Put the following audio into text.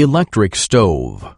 Electric stove.